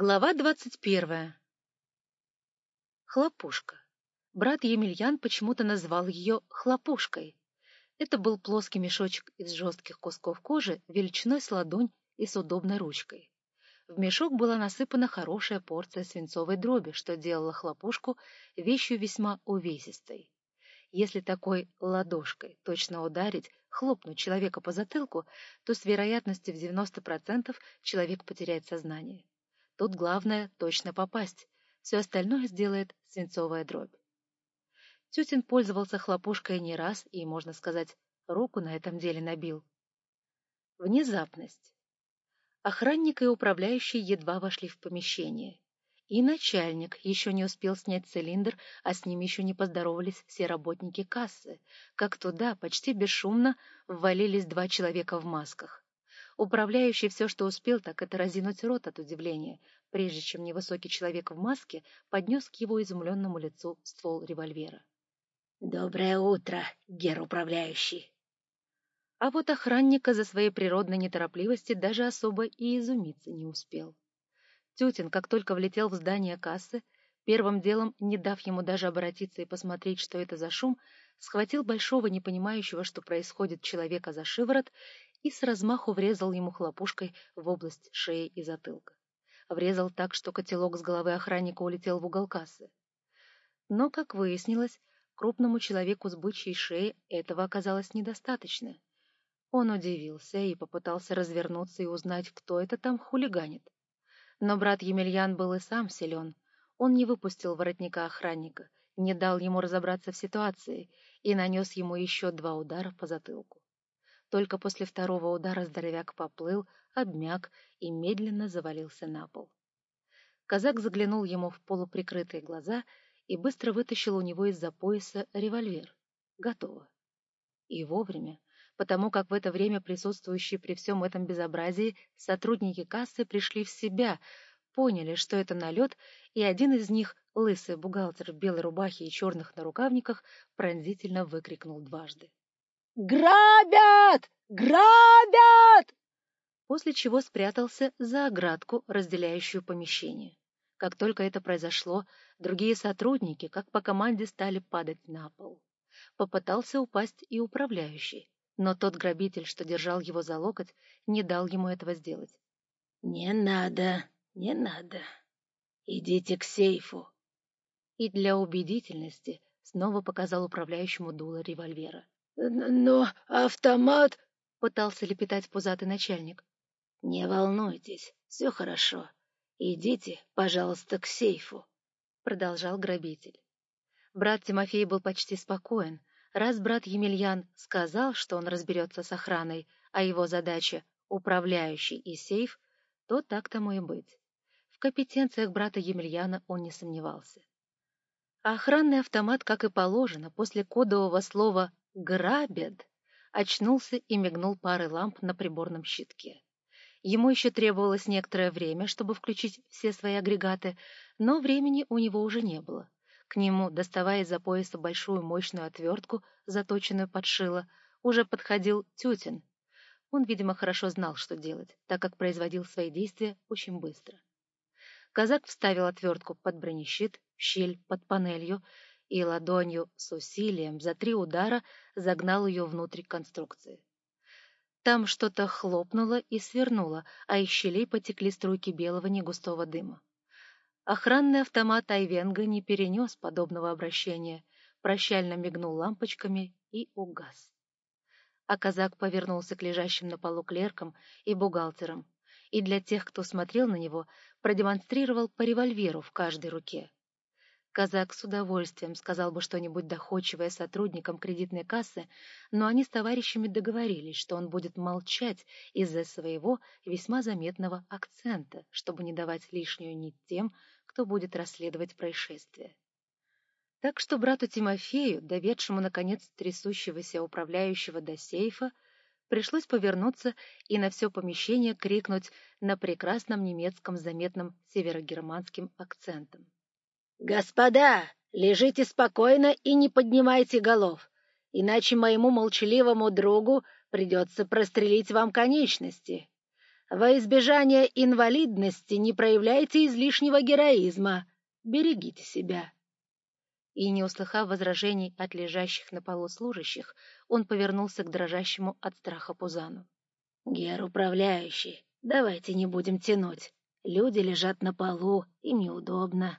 Глава двадцать первая. Хлопушка. Брат Емельян почему-то назвал ее хлопушкой. Это был плоский мешочек из жестких кусков кожи величиной с ладонь и с удобной ручкой. В мешок была насыпана хорошая порция свинцовой дроби, что делало хлопушку вещью весьма увесистой. Если такой ладошкой точно ударить, хлопнуть человека по затылку, то с вероятностью в 90% человек потеряет сознание. Тут главное — точно попасть. Все остальное сделает свинцовая дробь. Тютин пользовался хлопушкой не раз и, можно сказать, руку на этом деле набил. Внезапность. Охранник и управляющий едва вошли в помещение. И начальник еще не успел снять цилиндр, а с ним еще не поздоровались все работники кассы, как туда почти бесшумно ввалились два человека в масках. Управляющий все, что успел, так это разинуть рот от удивления, прежде чем невысокий человек в маске поднес к его изумленному лицу ствол револьвера. «Доброе утро, гер-управляющий!» А вот охранника за своей природной неторопливости даже особо и изумиться не успел. Тютин, как только влетел в здание кассы, первым делом, не дав ему даже обратиться и посмотреть, что это за шум, схватил большого, не понимающего, что происходит, человека за шиворот и с размаху врезал ему хлопушкой в область шеи и затылка. Врезал так, что котелок с головы охранника улетел в угол кассы. Но, как выяснилось, крупному человеку с бычьей шеей этого оказалось недостаточно. Он удивился и попытался развернуться и узнать, кто это там хулиганит. Но брат Емельян был и сам силен. Он не выпустил воротника охранника, не дал ему разобраться в ситуации и нанес ему еще два удара по затылку. Только после второго удара здоровяк поплыл, обмяк и медленно завалился на пол. Казак заглянул ему в полуприкрытые глаза и быстро вытащил у него из-за пояса револьвер. Готово. И вовремя, потому как в это время присутствующие при всем этом безобразии сотрудники кассы пришли в себя, поняли, что это налет, и один из них, лысый бухгалтер в белой рубахе и черных нарукавниках, пронзительно выкрикнул дважды. «Грабят! Грабят!» После чего спрятался за оградку, разделяющую помещение. Как только это произошло, другие сотрудники, как по команде, стали падать на пол. Попытался упасть и управляющий, но тот грабитель, что держал его за локоть, не дал ему этого сделать. «Не надо, не надо. Идите к сейфу». И для убедительности снова показал управляющему дуло револьвера. «Но автомат...» — пытался лепетать пузатый начальник. «Не волнуйтесь, все хорошо. Идите, пожалуйста, к сейфу», — продолжал грабитель. Брат Тимофей был почти спокоен. Раз брат Емельян сказал, что он разберется с охраной, а его задача — управляющий и сейф, то так тому и быть. В компетенциях брата Емельяна он не сомневался. А охранный автомат, как и положено, после кодового слова «Грабят!» очнулся и мигнул парой ламп на приборном щитке. Ему еще требовалось некоторое время, чтобы включить все свои агрегаты, но времени у него уже не было. К нему, доставая из-за пояса большую мощную отвертку, заточенную под шило, уже подходил Тютин. Он, видимо, хорошо знал, что делать, так как производил свои действия очень быстро. Казак вставил отвертку под бронещит, в щель под панелью, и ладонью с усилием за три удара загнал ее внутрь конструкции. Там что-то хлопнуло и свернуло, а из щелей потекли струйки белого негустого дыма. Охранный автомат Айвенга не перенес подобного обращения, прощально мигнул лампочками и угас. А казак повернулся к лежащим на полу клеркам и бухгалтерам, и для тех, кто смотрел на него, продемонстрировал по револьверу в каждой руке. Казак с удовольствием сказал бы что-нибудь доходчивое сотрудникам кредитной кассы, но они с товарищами договорились, что он будет молчать из-за своего весьма заметного акцента, чтобы не давать лишнюю нить тем, кто будет расследовать происшествие. Так что брату Тимофею, доведшему, наконец, трясущегося управляющего до сейфа, пришлось повернуться и на все помещение крикнуть на прекрасном немецком заметным северогерманским акцентом. «Господа, лежите спокойно и не поднимайте голов, иначе моему молчаливому другу придется прострелить вам конечности. Во избежание инвалидности не проявляйте излишнего героизма. Берегите себя. И, не услыхав возражений от лежащих на полу служащих, он повернулся к дрожащему от страха Пузану. — Гер, управляющий, давайте не будем тянуть. Люди лежат на полу, им неудобно.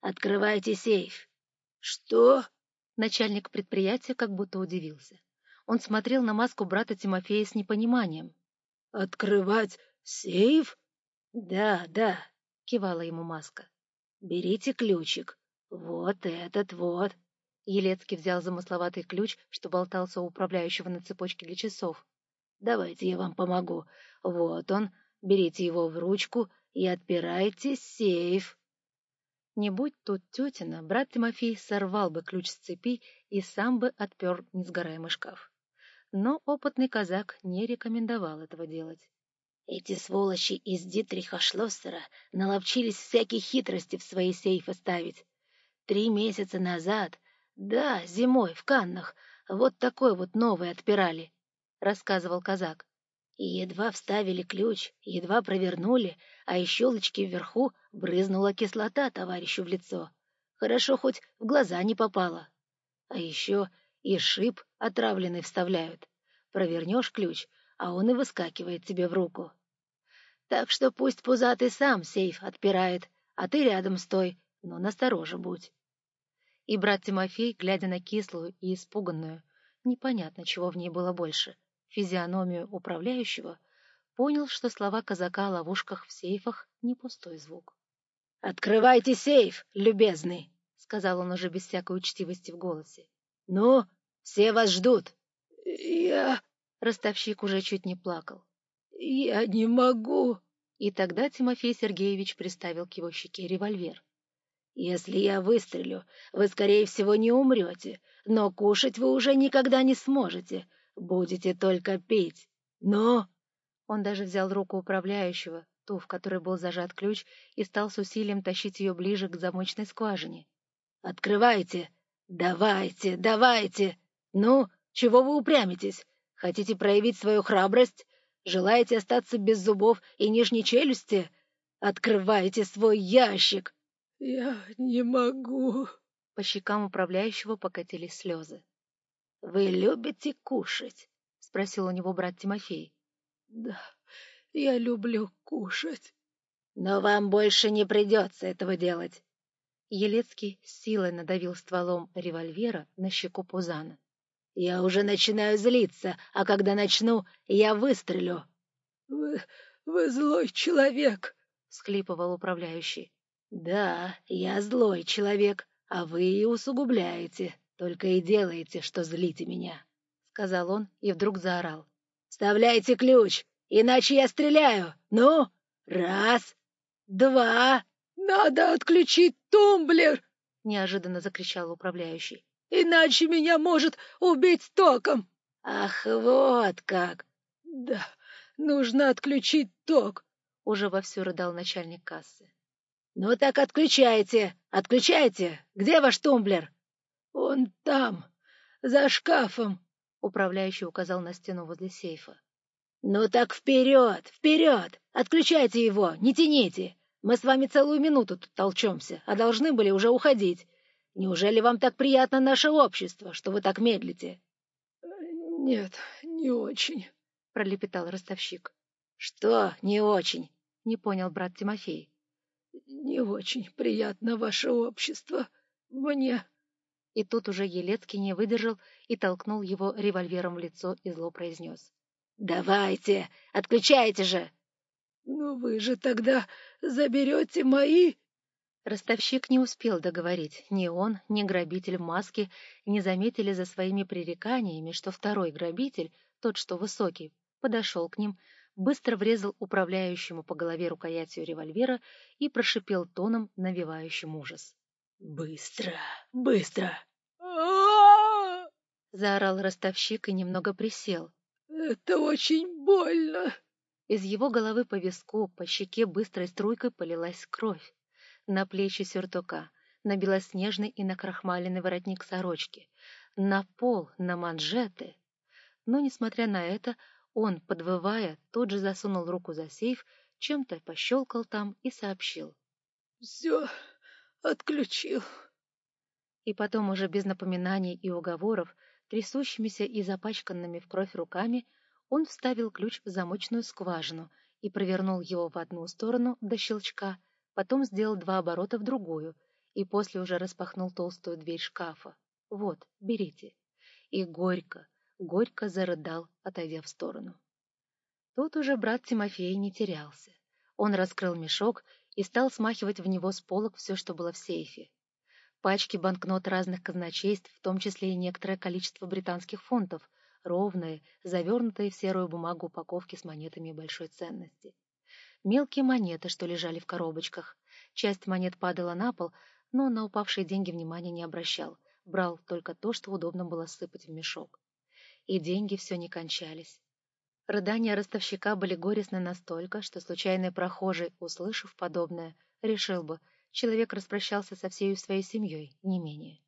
Открывайте сейф. — Что? Начальник предприятия как будто удивился. Он смотрел на маску брата Тимофея с непониманием. — Открывать сейф? — Да, да, — кивала ему маска. — Берите ключик. Вот этот вот. Елецкий взял замысловатый ключ, что болтался у управляющего на цепочке для часов. — Давайте я вам помогу. Вот он. Берите его в ручку и отпирайте сейф. Не будь тут тетина, брат Тимофей сорвал бы ключ с цепи и сам бы отпер несгораемый шкаф. Но опытный казак не рекомендовал этого делать. Эти сволочи из Дитриха Шлоссера наловчились всяких хитрости в свои сейфы ставить. Три месяца назад, да, зимой, в Каннах, вот такой вот новый отпирали, — рассказывал казак. Едва вставили ключ, едва провернули, а из щелочки вверху брызнула кислота товарищу в лицо. Хорошо хоть в глаза не попало. А еще и шип отравленный вставляют. Провернешь ключ, а он и выскакивает тебе в руку. Так что пусть пузатый сам сейф отпирает, а ты рядом стой, но настороже будь. И брат Тимофей, глядя на кислую и испуганную, непонятно, чего в ней было больше — физиономию управляющего, понял, что слова казака о ловушках в сейфах не пустой звук. — Открывайте сейф, любезный! — сказал он уже без всякой учтивости в голосе. — Ну, все вас ждут. — Я... Ростовщик уже чуть не плакал. — Я не могу. И тогда Тимофей Сергеевич приставил к его щеке револьвер. — Если я выстрелю, вы, скорее всего, не умрете, но кушать вы уже никогда не сможете, Будете только пить. Но...» Он даже взял руку управляющего, ту, в которой был зажат ключ, и стал с усилием тащить ее ближе к замочной скважине. «Открывайте! Давайте, давайте! Ну, чего вы упрямитесь? Хотите проявить свою храбрость? Желаете остаться без зубов и нижней челюсти? Открывайте свой ящик!» «Я не могу...» По щекам управляющего покатились слезы. — Вы любите кушать? — спросил у него брат Тимофей. — Да, я люблю кушать. — Но вам больше не придется этого делать. Елецкий силой надавил стволом револьвера на щеку Пузана. — Я уже начинаю злиться, а когда начну, я выстрелю. — Вы... вы злой человек, — схлипывал управляющий. — Да, я злой человек, а вы и усугубляете. «Только и делаете, что злите меня», — сказал он и вдруг заорал. «Вставляйте ключ, иначе я стреляю! Ну, раз, два...» «Надо отключить тумблер!» — неожиданно закричал управляющий. «Иначе меня может убить током!» «Ах, вот как!» «Да, нужно отключить ток!» — уже вовсю рыдал начальник кассы. «Ну так отключайте! Отключайте! Где ваш тумблер?» «Он там, за шкафом», — управляющий указал на стену возле сейфа. «Ну так вперед, вперед! Отключайте его, не тяните! Мы с вами целую минуту тут толчемся, а должны были уже уходить. Неужели вам так приятно наше общество, что вы так медлите?» «Нет, не очень», — пролепетал ростовщик. «Что не очень?» — не понял брат Тимофей. «Не очень приятно ваше общество. Мне...» И тут уже Елецкий не выдержал и толкнул его револьвером в лицо и зло произнес. — Давайте, отключайте же! — Ну вы же тогда заберете мои... Ростовщик не успел договорить. Ни он, ни грабитель в маске не заметили за своими пререканиями, что второй грабитель, тот, что высокий, подошел к ним, быстро врезал управляющему по голове рукоятью револьвера и прошипел тоном, навевающим ужас. «Быстро, быстро!» Заорал ростовщик и немного присел. «Это очень больно!» Из его головы по виску, по щеке быстрой струйкой полилась кровь. На плечи сюртука, на белоснежный и накрахмаленный воротник сорочки, на пол, на манжеты. Но, несмотря на это, Он, подвывая, тут же засунул руку за сейф, чем-то пощелкал там и сообщил. — Все отключил. И потом уже без напоминаний и уговоров, трясущимися и запачканными в кровь руками, он вставил ключ в замочную скважину и провернул его в одну сторону до щелчка, потом сделал два оборота в другую и после уже распахнул толстую дверь шкафа. «Вот, берите». И горько, горько зарыдал, отойдя в сторону. Тут уже брат Тимофей не терялся. Он раскрыл мешок и стал смахивать в него с полок все, что было в сейфе. Пачки банкнот разных казначейств, в том числе и некоторое количество британских фунтов, ровные, завернутые в серую бумагу упаковки с монетами большой ценности. Мелкие монеты, что лежали в коробочках. Часть монет падала на пол, но на упавшие деньги внимания не обращал, брал только то, что удобно было сыпать в мешок. И деньги все не кончались. Рыдания ростовщика были горестны настолько, что случайный прохожий, услышав подобное, решил бы, человек распрощался со всей своей семьей, не менее.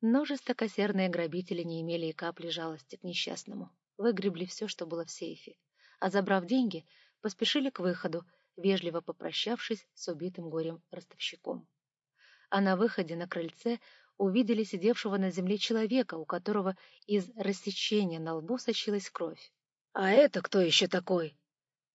Но жестокосердные грабители не имели и капли жалости к несчастному. Выгребли все, что было в сейфе, а, забрав деньги, поспешили к выходу, вежливо попрощавшись с убитым горем ростовщиком. А на выходе на крыльце увидели сидевшего на земле человека, у которого из рассечения на лбу сочилась кровь. «А это кто еще такой?»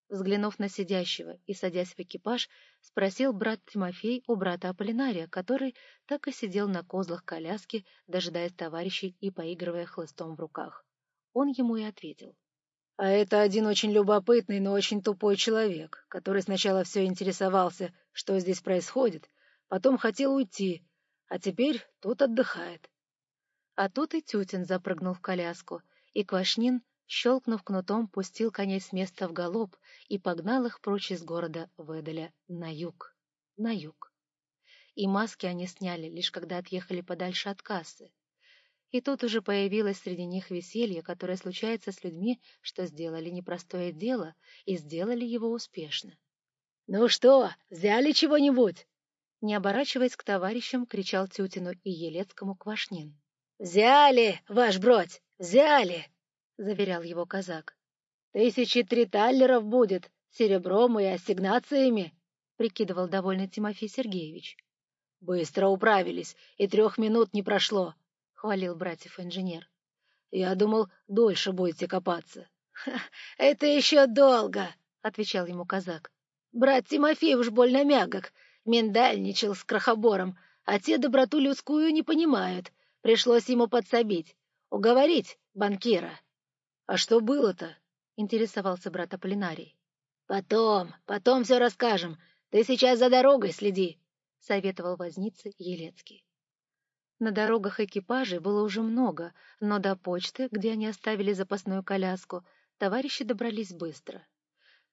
Взглянув на сидящего и садясь в экипаж, спросил брат Тимофей у брата Аполлинария, который так и сидел на козлах коляски, дожидаясь товарищей и поигрывая хлыстом в руках. Он ему и ответил. — А это один очень любопытный, но очень тупой человек, который сначала все интересовался, что здесь происходит, потом хотел уйти, а теперь тут отдыхает. А тут и Тютин запрыгнул в коляску, и Квашнин щелкнув кнутом, пустил коней с места в галоп и погнал их прочь из города Веделя на юг, на юг. И маски они сняли, лишь когда отъехали подальше от кассы. И тут уже появилось среди них веселье, которое случается с людьми, что сделали непростое дело и сделали его успешно. — Ну что, взяли чего-нибудь? Не оборачиваясь к товарищам, кричал Тютину и Елецкому Квашнин. — Взяли, ваш бродь, взяли! Заверял его казак. «Тысячи три таллеров будет, серебром и ассигнациями», — прикидывал довольный Тимофей Сергеевич. «Быстро управились, и трех минут не прошло», — хвалил братьев инженер. «Я думал, дольше будете копаться». «Это еще долго», — отвечал ему казак. «Брат Тимофей уж больно мягок, миндальничал с крохобором, а те доброту людскую не понимают. Пришлось ему подсобить, уговорить банкира». «А что было-то?» — интересовался брат Аполлинарий. «Потом, потом все расскажем. Ты сейчас за дорогой следи», — советовал возница Елецкий. На дорогах экипажей было уже много, но до почты, где они оставили запасную коляску, товарищи добрались быстро.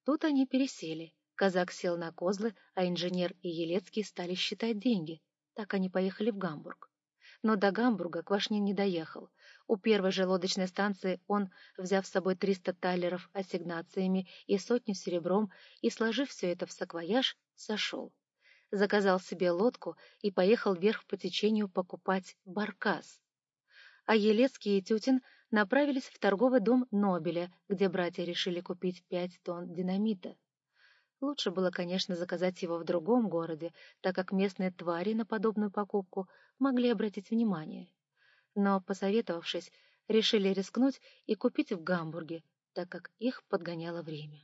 Тут они пересели. Казак сел на козлы, а инженер и Елецкий стали считать деньги. Так они поехали в Гамбург. Но до Гамбурга Квашнин не доехал. У первой же лодочной станции он, взяв с собой 300 талеров ассигнациями и сотню серебром, и, сложив все это в саквояж, сошел. Заказал себе лодку и поехал вверх по течению покупать баркас. А Елецкий и Тютин направились в торговый дом Нобеля, где братья решили купить пять тонн динамита. Лучше было, конечно, заказать его в другом городе, так как местные твари на подобную покупку могли обратить внимание но, посоветовавшись, решили рискнуть и купить в Гамбурге, так как их подгоняло время.